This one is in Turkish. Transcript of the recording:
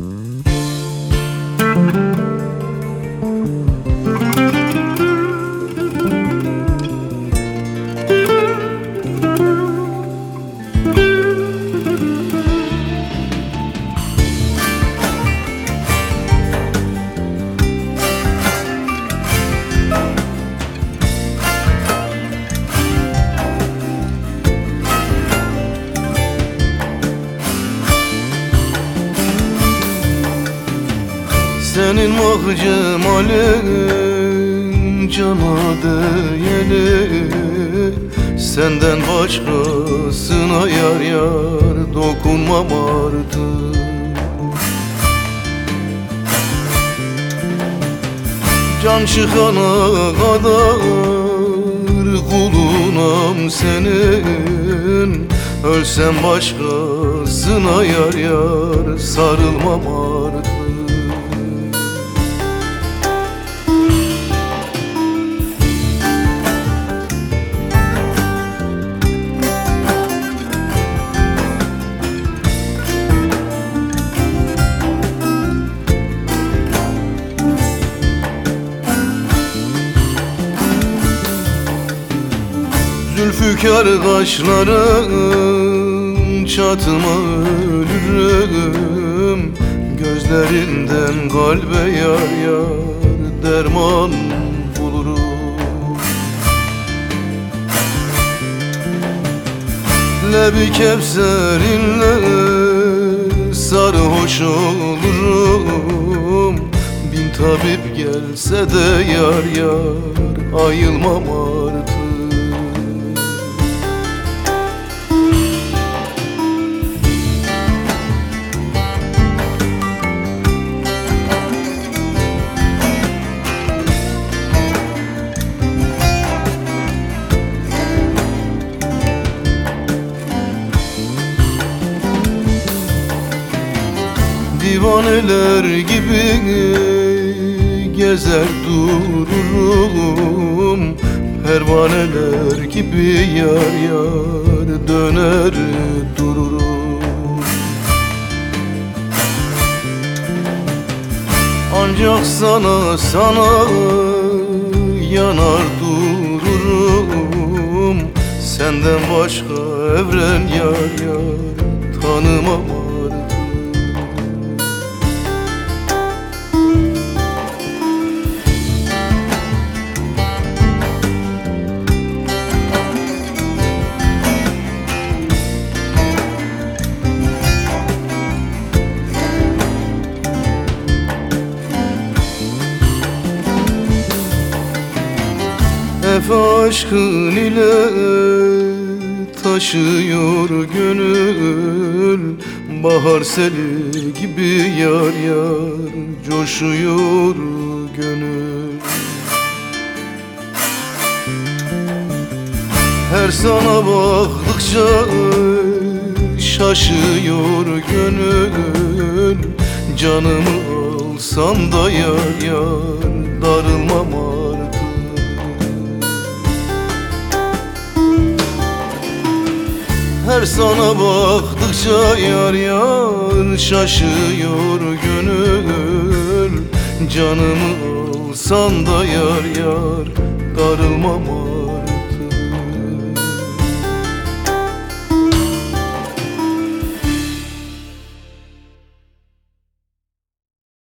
Mm-hmm. Senin vah cemalin cana değeli Senden başkasına yar yar dokunmam artık. Can çıkana kadar kulunam senin. Ölsem başkasına yar yar sarılmam artık Zülfikar kaşların çatıma ölürüm. Gözlerinden kalbe yar yar derman bulurum. Lebi kevserinle sarhoş olurum. Bin tabip gelse de yar yar ayılmam artık Divaneler gibi gezer dururum. Pervaneler gibi yar yar döner dururum. Ancak sana sana yanar dururum. Senden başka evren yar yar tanımam aşkın ile taşıyor gönül. Bahar seli gibi yar yar coşuyor gönül. Her sana baktıkça şaşıyor gönül. Canımı alsan da yar yar darılmam Her sana baktıkça yar yar şaşıyor gönül. Canımı alsan da yar yar darılmam artık